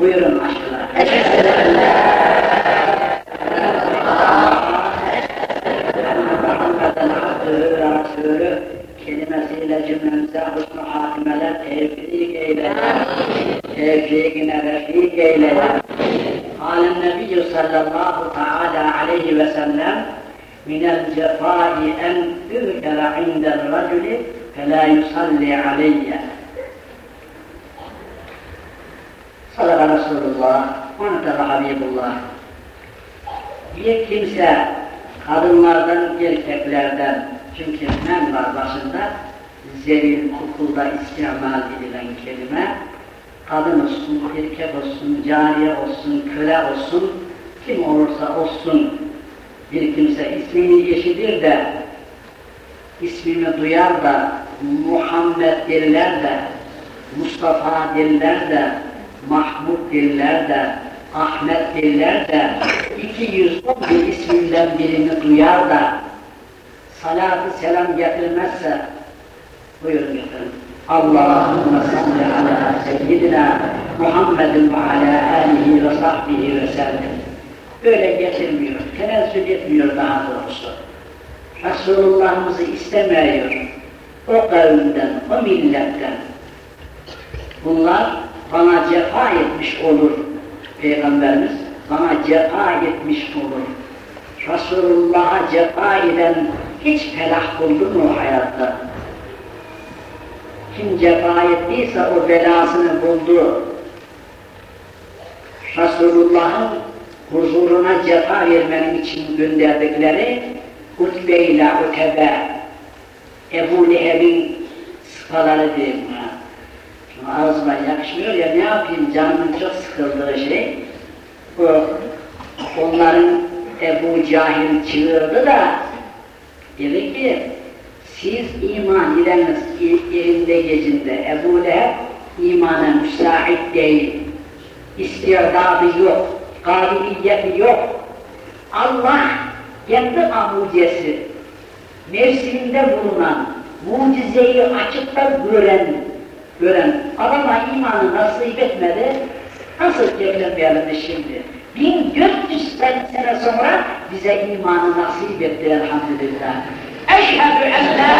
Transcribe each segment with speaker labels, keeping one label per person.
Speaker 1: Buyurun aşkına. Muhammeden abdühü ve rasulü kelimesiyle cümlemize husnu hatimeler tevfik eyle. Tevfikine refik eyle. Kâlen nebiyyü sallallahu teâlâ aleyhi ve sellem minel cefâi en ürkere indel raculi felâ yusalli aleyye. Sadaka Resulullah, Muhammed Habibullah. Bir kimse kadınlardan, erkeklerden, çünkü men var başında, zevil hukulda istimal edilen kelime, kadın olsun, erkek olsun, cariye olsun, köle olsun, kim olursa olsun, bir kimse ismini eşidir de, ismini duyar da, Muhammed derler de, Mustafa derler de, Mahmud derler de, Ahmet derler de, 211 isminden birini duyar da, salatı selam getirmezse, buyurun efendim. Allahümme salli ala seyyidina Muhammedin ve ala alihi ve sahbihi ve sellem. Böyle getirmiyor, tenezzül etmiyor daha doğrusu. Resulullah'ımızı istemiyor. O kavimden, o milletten. Bunlar bana cefa etmiş olur. Peygamberimiz bana cefa etmiş olur. Resulullah'a cefa eden hiç felah buldu mu hayatta? Kim cefa ettiyse o belasını buldu. Resulullah'ın huzuruna cefa vermenin için gönderdikleri Utbe ile Utebe, Ebu Leheb'in sıfaları diyeyim buna. Şimdi ağzıma yakışmıyor ya ne yapayım canımın çok sıkıldığı şey. O, onların Ebu Cahil çığırdı da dedi ki siz iman edeniz yerinde gecinde Ebu Leheb imana müsait değil. İstidadı yok, kabiliyeti yok. Allah kendi amucesi, mevsiminde bulunan, mucizeyi açıkta gören, gören adama imanı nasip etmedi, nasıl gerilemeyelim şimdi? 1400 sene sonra bize imanı nasip etti elhamdülillah. Eşhedü en la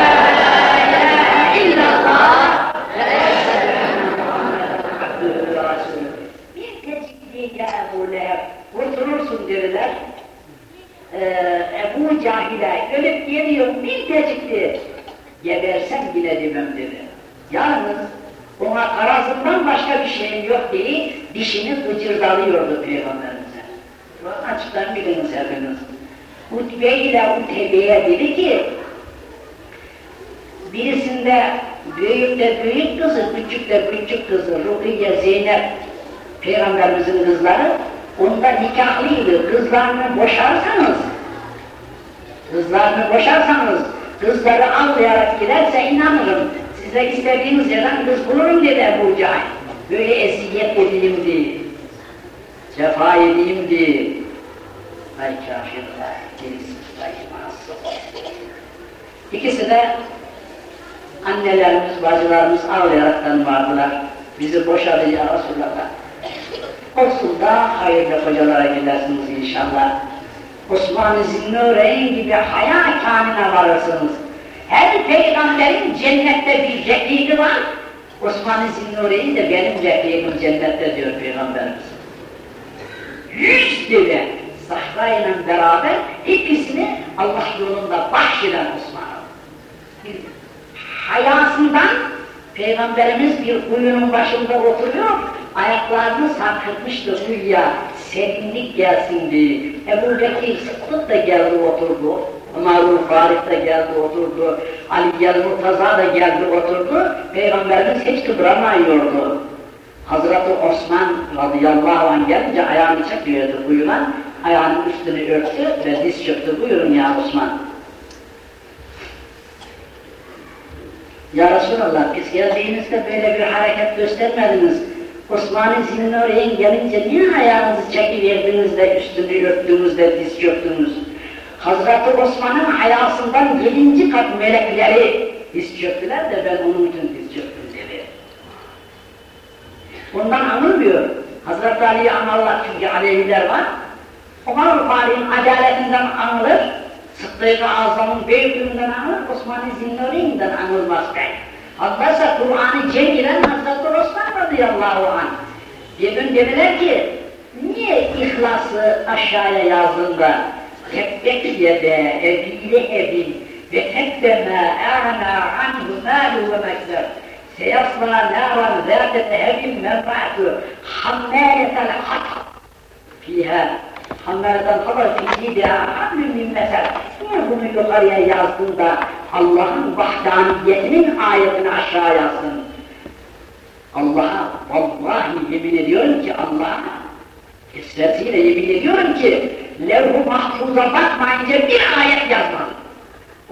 Speaker 1: ilahe illallah ve eşhedü enne Muhammeden abdühü ve rasulü. Bir tecikliğe Ebu Leheb kurtulursun dediler. Ee, Ebu Cahil'e ölüp geliyor bir tecikli. Gebersem yine demem dedi. Yalnız ona karasından başka bir şeyim yok diye dişini gıcırdalıyordu Peygamberimize. Bu açıktan biliniz hepiniz. Utbe ile Utebe'ye dedi ki, birisinde büyük de büyük kızı, küçük de küçük kızı, Rukiye Zeynep, Peygamberimizin kızları, onda nikahlıydı. Kızlarını boşarsanız, kızlarını boşarsanız, kızları avlayarak giderse inanırım. Size istediğiniz yerden kız bulurum dedi Ebu Cahil. Böyle eziyet edeyim diye, cefa edeyim diye. Ay kafirler, gerisi imansız. İkisi de annelerimiz, bacılarımız ağlayaraktan vardılar. Bizi boşadı ya Resulallah. Olsun da hayırlı hocalara gidersiniz inşallah. Osman-ı Zinnureyn gibi hayal kamine varırsınız. Her peygamberin cennette bir refiği var. Osman-ı Zinnureyn de benim refiğim cennette diyor Peygamberimiz. Yüz deve sahrayla beraber ikisini Allah yolunda bahşeden Osman'a. Hayasından Peygamberimiz bir kuyunun başında oturuyor, ayaklarını sarkıtmıştı kuyuya, serinlik gelsin diye. Ebu Bekir Sıddık da geldi oturdu, Maruf Farif da geldi oturdu, Ali Gel Murtaza da geldi oturdu, Peygamberimiz hiç kıpıramıyordu. Hazreti Osman radıyallahu anh gelince ayağını çekiyordu kuyudan, ayağının üstünü örttü ve diz çöktü. Buyurun ya Osman. Ya Resulallah, biz geldiğinizde böyle bir hareket göstermediniz. Osman-ı Zinnureyn gelince niye ayağınızı çekiverdiniz de üstünü örttünüz de diz çöktünüz? Hazreti Osman'ın hayasından yedinci kat melekleri diz çöktüler de ben onun için diz çöktüm dedi. Ondan anılmıyor. Hazreti Ali'yi anarlar çünkü Aleviler var. Ömer Falik'in adaletinden anılır, Sıddık-ı Azam'ın büyüklüğünden anılır, Osman-ı Zinnuri'nden anılmaz pek. Hatta Kur'an-ı Cemilen Hazreti Osman radıyallahu anh. Bir gün dediler ki, niye ihlası aşağıya yazdığında tebbek yede ebiyle ebin ve tebbeme e'na anhu malu ve mekteb seyasla naran zâte tehebin menfaatü hammâletel hatab fiha hammâletel hatab fihi de hablüm min mesel niye bunu yukarıya yazdığında Allah'ın vahdaniyetinin ayetini aşağı yazsın Allah'a vallahi yemin ediyorum ki Allah'a esresiyle yemin ediyorum ki levh-u mahfuza bakmayınca bir ayet yazmadı.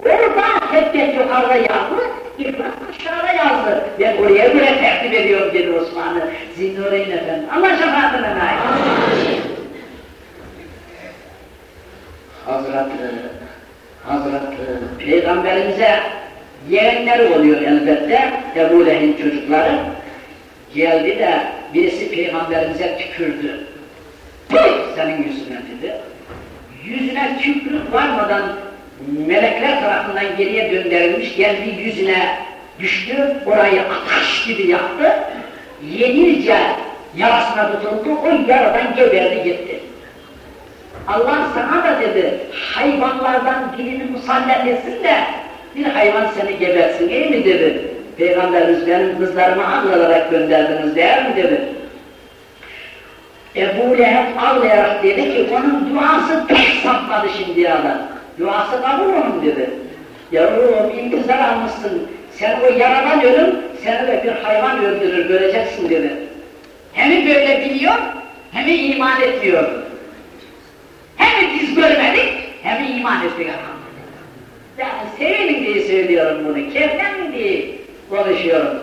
Speaker 1: Orada tebbet yukarıda yazdı, İfrat aşağıda yazdı. Ben oraya göre tertip ediyorum dedi Osmanlı Zinnureyn Efendi. Allah şefaatine nail. Hazreti, Hazreti Peygamberimize yeğenleri oluyor elbette, Ebu Leheb'in çocukları. Geldi de birisi Peygamberimize tükürdü. Senin yüzüne dedi. Yüzüne tükürük varmadan melekler tarafından geriye gönderilmiş, geldi yüzüne düştü, orayı ateş gibi yaktı. Yenilce yarasına tutuldu, o yaradan geberdi gitti. Allah sana da dedi, hayvanlardan birini musallat etsin de bir hayvan seni gebersin, iyi mi dedi. Peygamberimiz benim kızlarımı ağlayarak gönderdiniz değil mi dedi. Ebu Leheb ağlayarak dedi ki onun duası pek sapmadı şimdiye kadar. Duası kabul onun dedi. Yavrum intizar almışsın, sen o yaradan ölüm, seni de bir hayvan öldürür, göreceksin dedi. Hem böyle biliyor, hem iman etmiyor. Hem biz görmedik, hem iman ettik elhamdülillah. Yani sevinin diye söylüyorum bunu, keyiften diye konuşuyorum.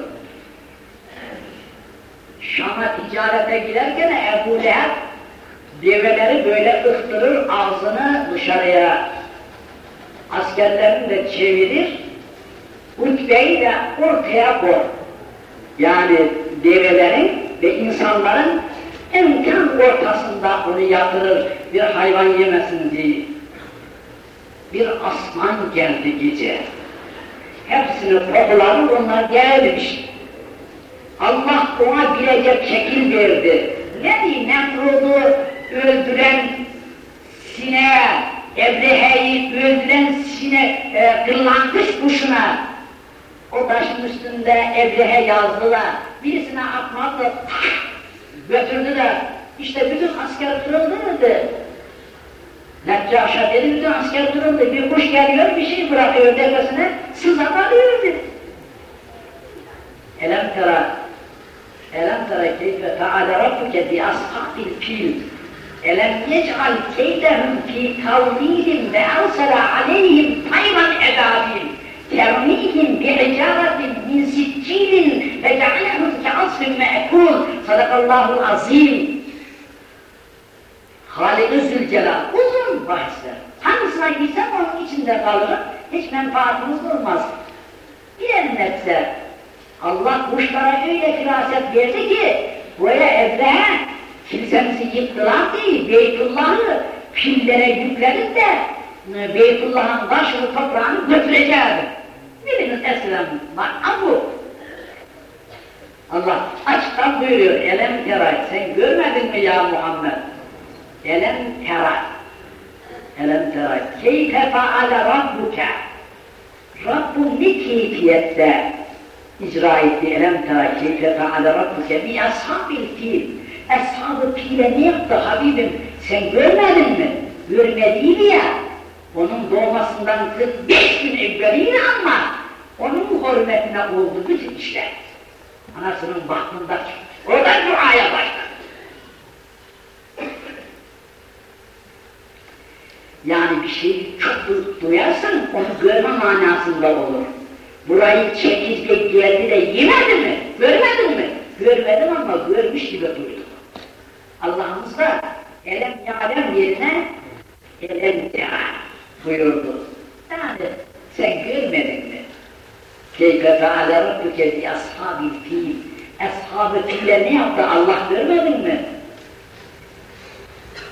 Speaker 1: Şam'a ticarete giderken Ebu Leheb develeri böyle ıhtırır ağzını dışarıya askerlerini de çevirir hutbeyi de ortaya koy. Yani develerin ve insanların en tam ortasında onu yatırır bir hayvan yemesin diye. Bir aslan geldi gece. Hepsini kokuları onlar gelmiş. Allah ona bilecek şekil verdi. Diyeyim Nemrud'u öldüren sineğe, Ebrehe'yi öldüren sine, e, kırlangıç kuşuna o taşın üstünde Ebrehe yazdılar. Birisine atmadı, götürdü de işte bütün asker kırıldı dedi. Neccaş'a bütün asker kırıldı. Bir kuş geliyor bir şey bırakıyor tepesine sızan alıyor dedi. Elem tera Elem tera keyfe feale rabbuke bi ashabil fil Elem yec'al keydehum fi tavlilin ve arsala aleyhim tayran edabil termihim bi hicaretin min siccilin ve cealehum ki asfin me'kul sadakallahu azim Halik-i Zülcelal uzun bahisler. Hangisine girsem onun içinde kalırım, hiç menfaatımız olmaz. Bilinmezse Allah kuşlara öyle firaset verdi ki buraya Ebrehe kilisemizi yıktılar değil, Beytullah'ı pillere yüklenip de e, Beytullah'ın başını toprağını götüreceğiz. Biriniz esrem var bu. Allah açıktan buyuruyor, elem teray, sen görmedin mi ya Muhammed? Elem tera. Elem tera. Keyfe faale rabbuke. Rabbun ne keyfiyette icra etti? Elem tera. Keyfe faale rabbuke. Bi ashabil fil. Ashab-ı file ne yaptı Habibim? Sen görmedin mi? Görmediydi ya? Onun doğmasından 45 gün evveliydi ama onun hürmetine oldu bütün işler. Anasının bahtında oradan duaya başladı. Yani bir şeyi çok duyarsan onu görme manasında olur. Burayı çekirdek geldi de yemedi mi? Görmedin mi? Görmedim ama görmüş gibi duydum. Allah'ımız da elem yalem yerine elem ya buyurdu. Yani sen görmedin mi? Keyfe feale rabbuke bi ashabil fil. Ashab-ı ne yaptı Allah görmedin mi?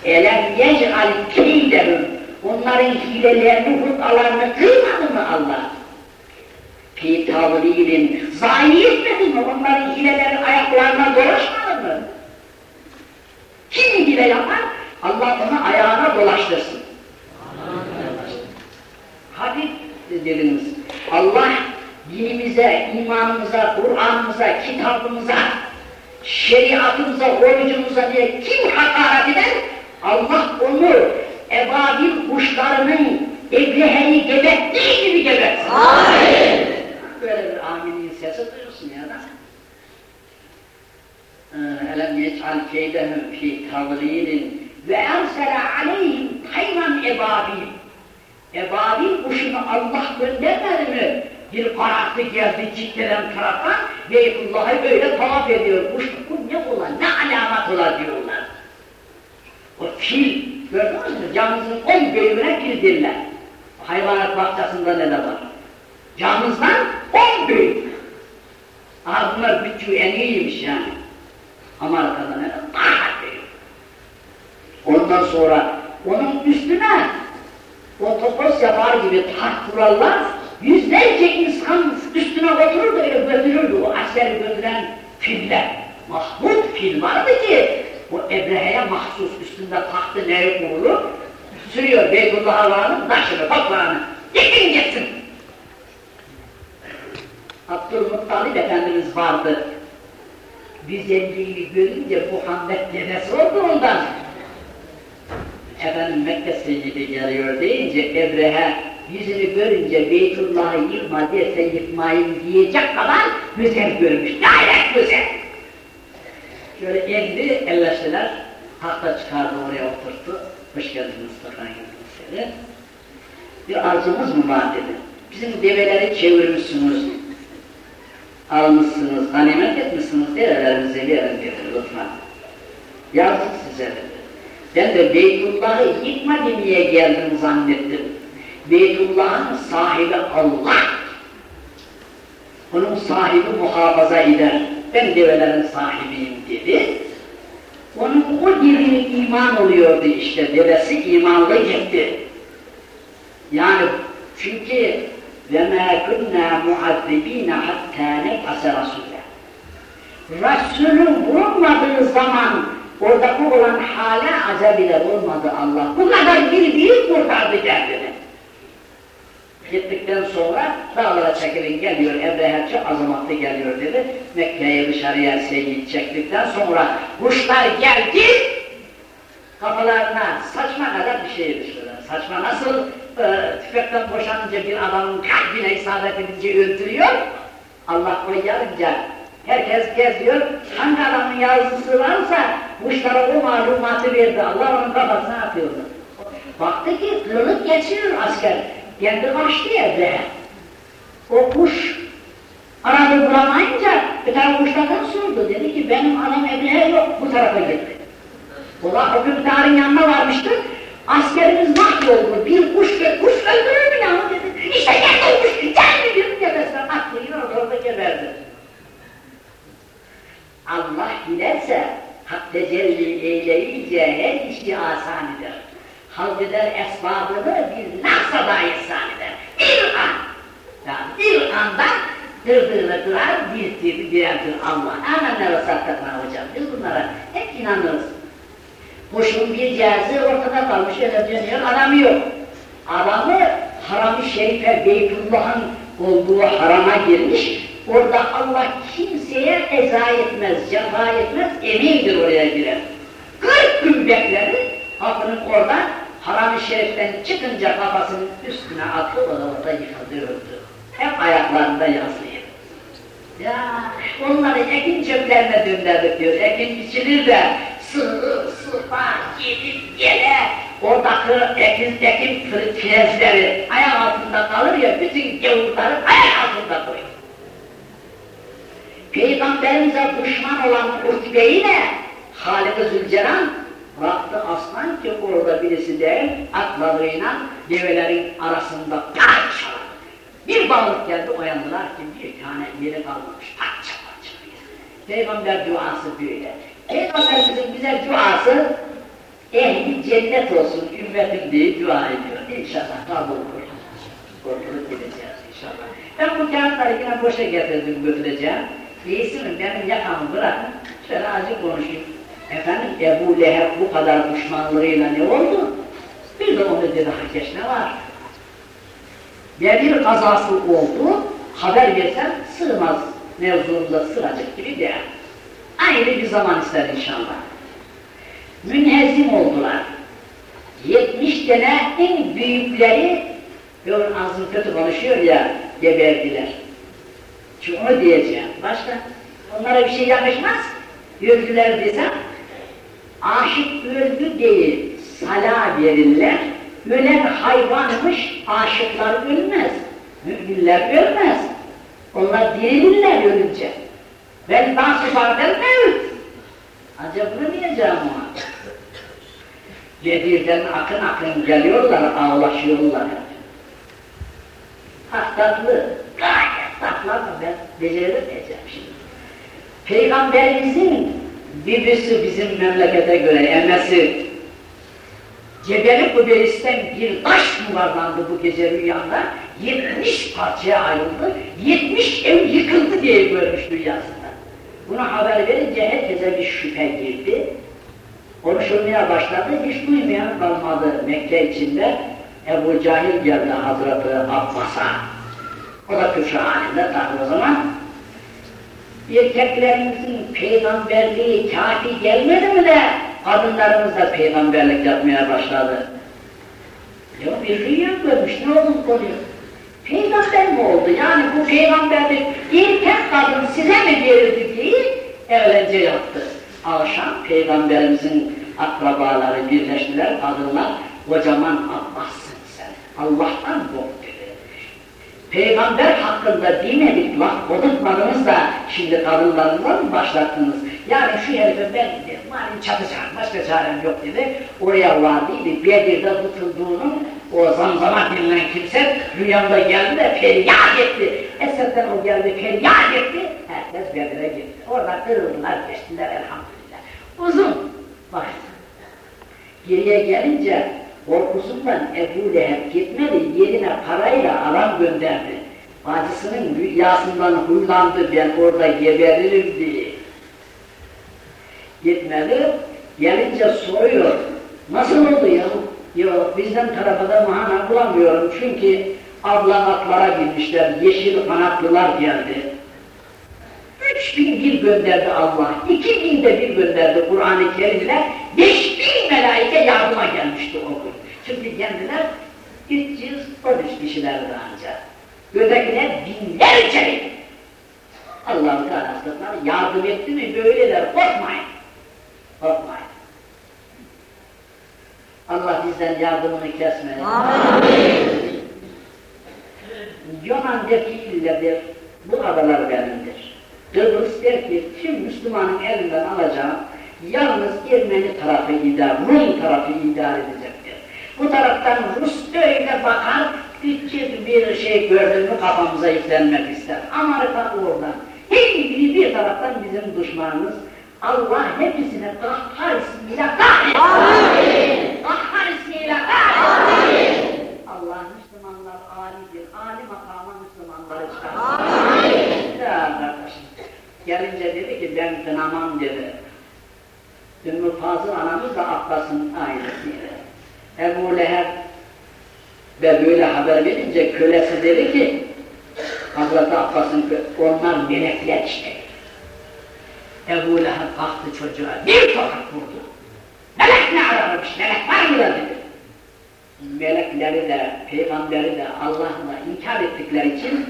Speaker 1: Elem yec'al keydehum. Onların hilelerini, hurdalarını kıymadı mı Allah? Fi tavrilin. Zayi etmedi mi? Onların hileleri ayaklarına dolaşmadı mı? Kim hile yapar? Allah onu ayağına dolaştırsın. Hadi dediniz. Allah dinimize, imanımıza, Kur'an'ımıza, kitabımıza, şeriatımıza, orucumuza diye kim hakaret eder? Allah onu ebabil kuşlarının ebreheyi gebettiği gibi gebetsin. Amin. Böyle bir aminin sesi duyursun ya da. Elem yec'al keydehum fi tavlilin ve ersele aleyhim tayran ebabil. Ebabil kuşunu Allah göndermedi mi? Bir karartı geldi ciddeden taraftan Beytullah'ı böyle tavaf ediyor. Kuş bu ne ola, ne alamet ola diyorlar. O fil, gördünüz mü? Camımızın on bölümüne fil derler. Hayvanat bahçesinde ne de var? Camımızdan on bölüm. Aa bunlar bütçü en iyiymiş yani. Amerika'da ne de daha büyük. Ondan sonra onun üstüne otobüs yapar gibi taht kurarlar, yüzlerce insan üstüne oturur da öyle götürürdü o askeri götüren filler. Mahmut fil vardı ki, o Ebrehe'ye mahsus üstünde tahtı neye kurulu, sürüyor Beytullah Allah'ın taşını, toprağını, yıkın gitsin. Abdülmuttalip Efendimiz vardı, güzelliğini görünce Muhammed dedesi oldu ondan. Efendim Mekke secdede geliyor deyince Ebrehe yüzünü görünce Beytullah'ı yıkma derse yıkmayın diyecek kadar güzel görmüş. Gayet güzel. Şöyle elli elleştiler. Tahta çıkardı oraya oturttu. Hoş geldiniz Mustafa Yıldız Bir arzumuz mu var dedi. Bizim develeri çevirmişsiniz almışsınız, ganimet etmişsiniz, derelerinize verin dedi lütfen. Yazdık size dedi. Ben de Beytullah'ı yıkma demeye geldim zannettim. Beytullah'ın sahibi Allah. Onun sahibi muhafaza eder Ben develerin sahibiyim dedi. Onun o dibini iman oluyordu işte, devesi imanlı gitti. Yani çünkü وَمَا كُنَّا مُعَذِّب۪ينَ حَتَّى نَبْعَسَ رَسُولًا Resulün vurulmadığı zaman oradaki olan hale azab eder olmadı Allah. Bu kadar bir büyük kurtardı kendini. Gittikten sonra dağlara çekilin geliyor, Ebrehe çok azamatlı geliyor dedi. Mekke'ye dışarıya seyit çektikten sonra kuşlar geldi, kafalarına saçma kadar bir şey düşürdüler. Saçma nasıl e, tüfekten boşanınca bir adamın kalbine isabet edince öldürüyor, Allah koyarınca herkes geziyor, hangi adamın yazısı varsa kuşlara o malumatı verdi, Allah onun kafasına atıyordu. Baktı ki kırılıp geçiyor asker, kendi kaçtı evde. O kuş aradı bulamayınca bir tane kuşlardan sordu, dedi ki benim adam Ebrehe yok, bu tarafa gitti. Ola o hükümdarın yanına varmıştı, askerimiz mahvoldu, bir kuş ve kuş öldürür mü ya dedi. İşte geldi kuş, geldi bir tepesinden attı, yine orada geberdi. Allah dilerse, hak tecelli eyleyince her işi asan eder. Halk eder esbabını bir lahzada ihsan eder. Bir an, yani bir anda dırdığını kırar, bir tipi girerdir Allah. Hemen ne vasattaklar hocam, biz bunlara hep inanırız. Kuşun bir cihazı ortada kalmış, öyle dönüyor, adamı yok. Adamı haram-ı şerife Beytullah'ın olduğu harama girmiş, orada Allah kimseye eza etmez, cefa etmez, emindir oraya girer. Kırk gün bekleri, kapının orada haram-ı şeriften çıkınca kafasının üstüne attı, o da orada yıkıldı, öldü. Hep ayaklarında yazlıydı. Ya onları ekin çöplerine döndürdük diyor, ekin biçilir de sığır, sıpa, gidip gele, oradaki ekin, ekin frezleri ayak altında kalır ya, bütün gavurları ayak altında koyuyor. Peygamberimize düşman olan Utbe'yle Halid-i Zülcelan baktı aslan ki orada birisi değil, atlarıyla develerin arasında parçaladı. Bir balık geldi, uyandılar ki bir tane yeri kalmamış, parça parça. Peygamber duası böyle. Peygamberimizin bize duası ehli cennet olsun ümmetim diye dua ediyor. İnşallah kabul olur. Kurtulup gideceğiz inşallah. Ben bu kağıtları yine boşa getirdim götüreceğim. İyisi benim yakamı bırakın, şöyle azıcık konuşayım. Efendim Ebu Leheb bu kadar düşmanlığıyla ne oldu? Bir de onu dedi hakeş ne var? Bir kazası oldu, haber versem sığmaz mevzumuza sıracık gibi değil. Ayrı bir zaman ister inşallah. Münhezim oldular. 70 tane en büyükleri, böyle ağzım kötü konuşuyor ya, geberdiler. Çünkü onu diyeceğim. Başka? Onlara bir şey yakışmaz. Öldüler desem, aşık öldü değil, sala verirler. Ölen hayvanmış, aşıklar ölmez. Müminler ölmez. Onlar dirilirler ölünce. Ben dansı bardel mevt. Diyeceğim ona. Yedirden akın akın geliyorlar, ağlaşıyorlar. Ah tatlı, gayet tatlı ama ben beceremeyeceğim şimdi. Peygamberimizin bibisi bizim memlekete göre emesi Cebeli Kuberis'ten bir taş yuvarlandı bu gece rüyanda. 70 parçaya ayrıldı. 70 ev yıkıldı diye görmüş rüyasında. Buna haber verince herkese bir şüphe girdi. Konuşulmaya başladı. Hiç duymayan kalmadı Mekke içinde. Ebu Cahil geldi Hazreti Abbas'a. O da küfrü halinde tabi o zaman. Erkeklerimizin peygamberliği kafi gelmedi mi de kadınlarımız peygamberlik yapmaya başladı. Ya bir rüya görmüş, ne oldu konuyor? Peygamber mi oldu? Yani bu peygamberlik erkek kadın size mi verildi diye evlence yaptı. Akşam peygamberimizin akrabaları birleştiler, kadınlar kocaman Abbas'sın sen, Allah'tan kork. Peygamber hakkında demedik laf kodurtmadınız da şimdi kadınlarınla mı başlattınız? Yani şu herife ben dedim, malum çatacağım, başka çarem yok dedi. Oraya vardıydı, Bedir'de tutulduğunun o zamzama denilen kimse rüyamda geldi de feryat etti. Eserden o geldi, feryat etti. Herkes Bedir'e gitti. Orada kırıldılar, geçtiler elhamdülillah. Uzun bak. Geriye gelince korkusundan Ebu Leheb gitmedi, yerine parayla adam gönderdi. Bacısının rüyasından huylandı, ben orada geberirim diye. Gitmedi, gelince soruyor, nasıl oldu ya? Yok, bizden tarafında mahana bulamıyorum çünkü ablan atlara binmişler, yeşil kanatlılar geldi. Üç bin bir gönderdi Allah, iki bin de bir gönderdi Kur'an-ı Kerim'le, beş melaike yardıma gelmişti o gün. Şimdi kendiler 313 kişilerdi ancak. Ötekiler binlerce Allah-u Teala yardım etti mi böyleler, korkmayın. Korkmayın. Allah bizden yardımını kesmesin. Amin. Yunan defilidir, bu adalar benimdir. Kıbrıs der ki, tüm Müslümanın elinden alacağım, yalnız Ermeni tarafı idare, Rum tarafı idare edecektir. Bu taraftan Rus böyle bakar, küçük bir şey gördün mü kafamıza yüklenmek ister. Amerika oradan. Her biri bir taraftan bizim düşmanımız. Allah hepsini kahhar ismiyle kahretsin. Kahhar ismiyle kahretsin. Allah Müslümanlar alidir. Ali makama Müslümanları çıkarsın. Ya kardeşim. Gelince dedi ki ben kınamam dedi. Ümmü Fazıl anamız da Abbas'ın ailesiyle. Ebu Leheb ve böyle haber verince kölesi dedi ki Hazreti Abbas'ın onlar melekler işte. Ebu Leheb kalktı çocuğa bir tokat vurdu. Melek ne ararmış, melek var mı dedi. Melekleri de, peygamberi de Allah'la inkar ettikleri için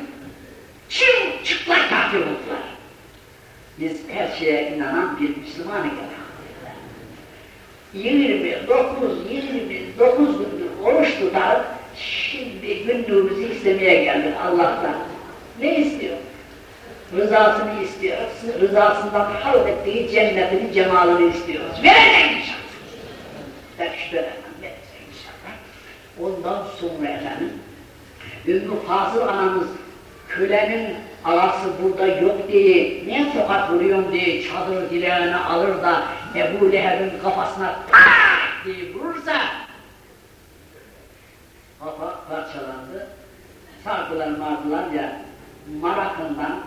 Speaker 1: çım çıplak kafir oldular. Biz her şeye inanan bir Müslümanız elhamdülillah. 29, 29 gündür oruç tutar, şimdi günlüğümüzü istemeye geldik Allah'tan. Ne istiyor? Rızasını istiyoruz, rızasından hal ettiği cennetini, cemalini istiyoruz. Verecek inşallah. Ben şüphelenmem, verecek inşallah. Ondan sonra efendim, Ümmü Fazıl anamız kölenin arası burada yok diye, niye sokak vuruyorsun diye çadır dileğini alır da Ebu Leheb'in kafasına tak diye vurursa kafa parçalandı. Sardılar mardılar ya marakından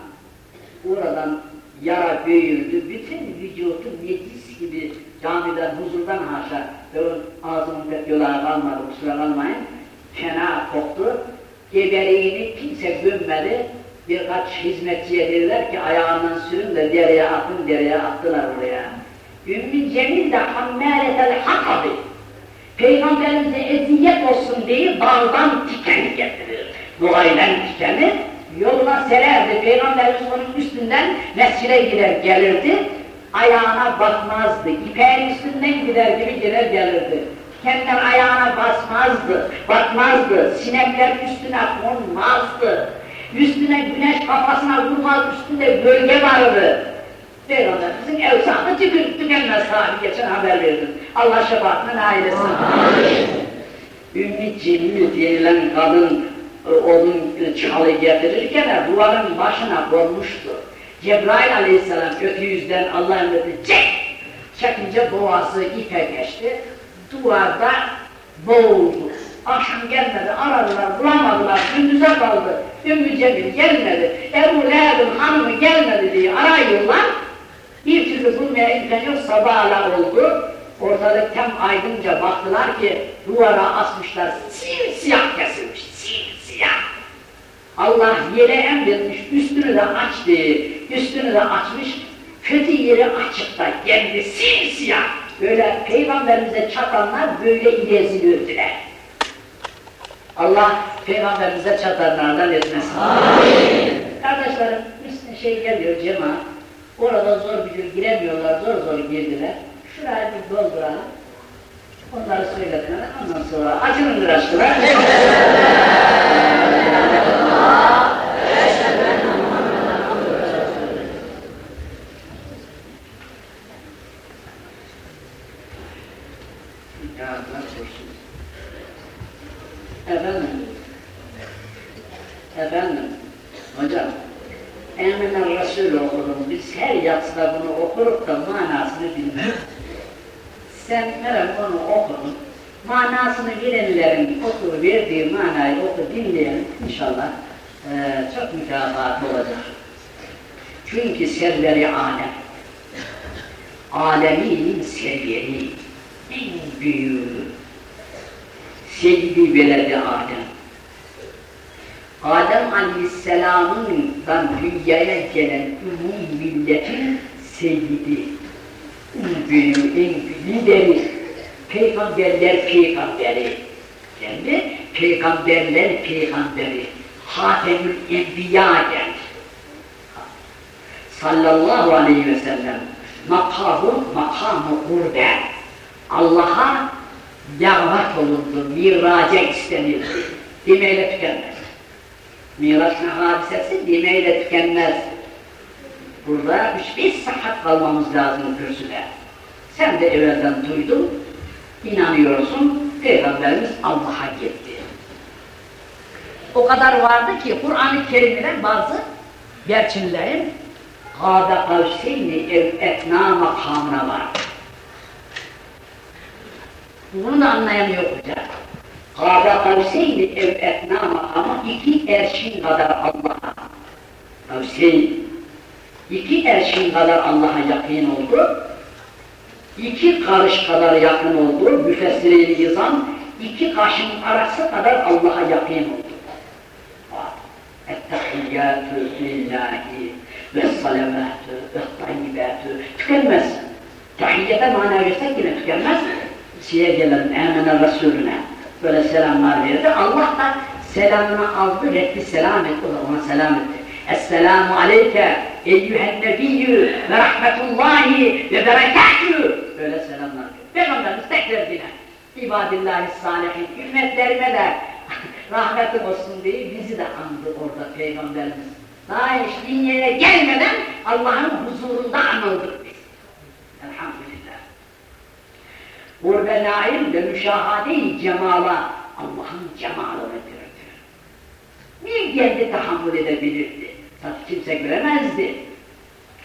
Speaker 1: oradan yara büyüdü. Bütün vücudu necis gibi camiden huzurdan haşa ağzının pek yola kalmadı kusura kalmayın. Fena koktu. Geberiğini kimse gömmedi. Birkaç hizmetçiye dediler ki ayağından sürün de dereye atın dereye attılar oraya. Ümmü Cemil de hammâletel hakabi. Peygamberimize eziyet olsun diye dağdan tikeni getirir. Duayla tikeni yoluna sererdi. Peygamberimiz onun üstünden mescide gider gelirdi. Ayağına basmazdı. İpeğin üstünden gider gibi gider gelirdi. Kendiler ayağına basmazdı, batmazdı. Sinekler üstüne konmazdı. Üstüne güneş kafasına vurmaz, üstünde gölge vardı. Peygamberimizin evsakı tükür, tükenmez sahibi geçen haber verdim. Allah şefaatine nail etsin. Ümmü Cemil denilen kadın e, odun çalı getirirken duvarın başına konmuştu. Cebrail aleyhisselam kötü yüzden Allah emretti, çek! Çekince boğazı ipe geçti, duvarda boğuldu. Akşam gelmedi, aradılar, bulamadılar, gündüze kaldı. Ümmü Cemil gelmedi, Ebu Leheb'in hanımı gelmedi diye arıyorlar. Bir türlü bulmaya imkan yok, sabahla oldu. Ortalık tam aydınca baktılar ki duvara asmışlar, simsiyah kesilmiş, simsiyah. Allah yere emretmiş, üstünü de aç diye, üstünü de açmış, kötü yeri açıkta, kendi simsiyah. Böyle peygamberimize çatanlar böyle ileziliyordular. Allah peygamberimize çatanlardan etmesin. Amin. Kardeşlerim, üstüne şey geliyor cemaat, orada zor bir gün giremiyorlar, zor zor girdiler. Şurayı bir dolduralım. Onları söylediler, ondan sonra acının. Efendim, umum milletin seyyidi, büyüğü, en lideri, peygamberler peygamberi, kendi peygamberler peygamberi, Hatemül Enbiya geldi. Sallallahu aleyhi ve sellem makamı makamı kurbe. Allah'a davet olundu, miraca istenildi. Demeyle tükenmez. Miraç ne hadisesi demeyle tükenmez. Burada üç beş saat kalmamız lazım kürsüde. Sen de evvelden duydun, inanıyorsun, Peygamberimiz Allah'a gitti. O kadar vardı ki Kur'an-ı Kerim'den bazı gerçinlerin Kâbe kavseyni etna makamına var. Bunu da anlayamıyor hoca. Kâbe kavseyni etna makamı iki erşin kadar Allah'a. Kavseyn. İki erşin kadar Allah'a yakın oldu. İki karış kadar yakın oldu. Müfessir-i Nizam, iki kaşın arası kadar Allah'a yakın oldu. Ve salavatü ve tayyibatü tükenmez. Tahiyyete mana versek yine tükenmez. Şeye gelelim, emene Resulüne böyle selamlar verdi. Allah da selamını aldı, reddi selam etti, o da ona selam etti. Esselamu aleyke eyyühen nebiyyü ve rahmetullahi ve berekatü. Böyle selamlar verdi. Peygamberimiz tekrar yine ibadillahi salihin ümmetlerime de rahmetim olsun diye bizi de andı orada Peygamberimiz. Daha hiç dünyaya gelmeden Allah'ın huzurunda anıldık biz. Elhamdülillah. Burada nail ve müşahade-i cemala Allah'ın cemalını gördü. Bir kendi tahammül edebilirdi. Tabii kimse göremezdi.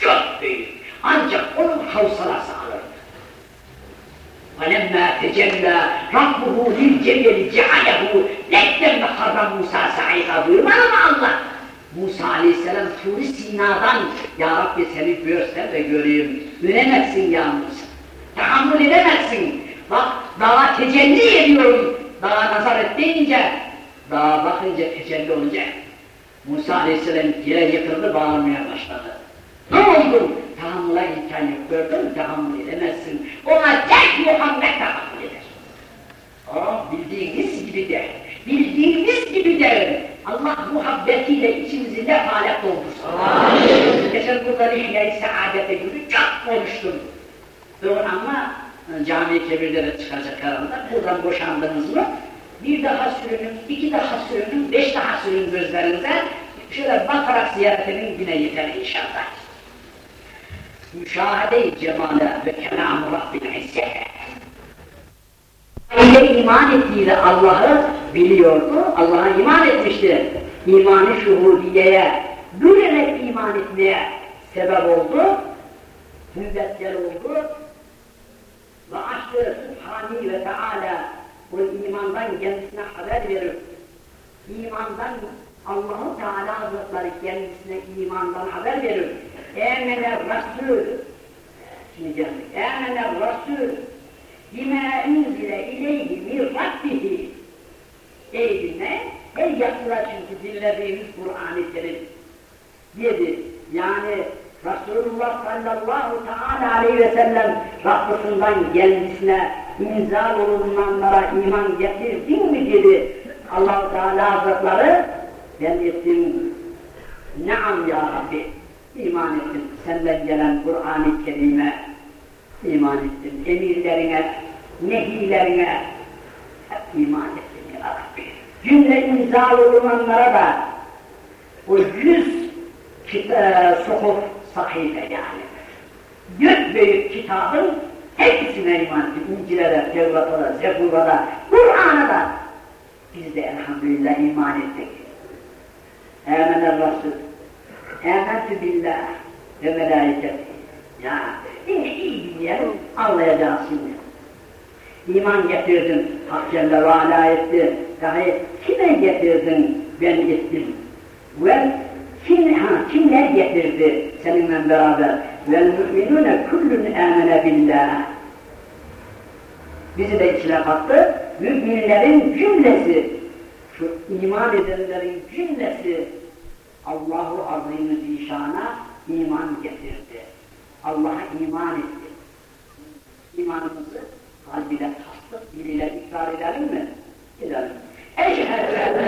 Speaker 1: Çok büyük. Ancak onun havsalası alırdı. وَلَمَّا tecella Rabbuhu lil cebeli cealehu lekten ve harra Musa sa'ika buyurmadı mı Allah? Musa aleyhisselam Tur-i Sina'dan Ya Rabbi seni görsem de göreyim. Göremezsin ya Musa. Tahammül edemezsin. Bak dağa tecelli ediyorum. Dağa nazar et deyince, dağa bakınca tecelli olunca Musa aleyhisselam yere yıkıldı bağırmaya başladı. Ne oldu? Tahammüle imkan yok. Gördün mü? Tahammül edemezsin. Ona tek Muhammed tahammül eder. Aa, bildiğiniz gibi der. Bildiğiniz gibi der. Allah muhabbetiyle içimizi ne hale doldursun. Geçen burada Lihye-i Saadet'e gibi çok konuştum. Doğru ama e, cami kebirlere çıkacak kararında buradan boşandınız mı? Bir daha sürünün, iki daha sürünün, beş daha sürün gözlerinize. Şöyle bakarak ziyaretinin yine yeter inşallah. Müşahede-i cemale ve kelam-ı Rabbil İzzet. Aile iman ettiğiyle Allah'ı biliyordu, Allah'a iman etmişti. İmanı şuhudiyeye, gülerek iman etmeye sebep oldu, mübeddel oldu ve açtı Subhani ve Teala bu imandan kendisine haber verir. İmandan Allah-u Teala Hazretleri kendisine imandan haber verir. Emene Resul Şimdi geldik. Emene Resul bime unzile ileyhi min rabbihi Ey dinle, her yatıra çünkü dinlediğimiz Kur'an-ı Kerim dedi. Yani Resulullah sallallahu teala aleyhi ve sellem Rabbisinden kendisine inzal olunanlara iman getirdin mi dedi. allah Teala Hazretleri ben ettim. Naam ya Rabbi. iman ettim. Senden gelen Kur'an-ı Kerim'e iman ettim. Emirlerine, nehilerine hep iman ettim ya Rabbi. Cümle inzal olunanlara da o yüz kita, suhuf sahife yani. Gök büyük kitabın hepsine iman ettim. İncil'e de, Tevrat'a Zebur'a Kur'an'a da. Biz de elhamdülillah iman ettik. Âmenen Resul. Âmentü billah ve melâiketi. Ya, yine iyi dinleyelim, anlayacağız şimdi. İman getirdin, Hak Celle ve Ala etti. Dahi kime getirdin, ben ettim. Ve kim, ha, kimler getirdi seninle beraber? Vel müminune kullun amene billah. Bizi de içine kattı. Müminlerin cümlesi, şu iman edenlerin cümlesi Allahu Azim-i Zişan'a iman getirdi. Allah'a iman etti. İmanımızı kalbiyle tasdik, diliyle ikrar edelim mi? Edelim. Eşhedü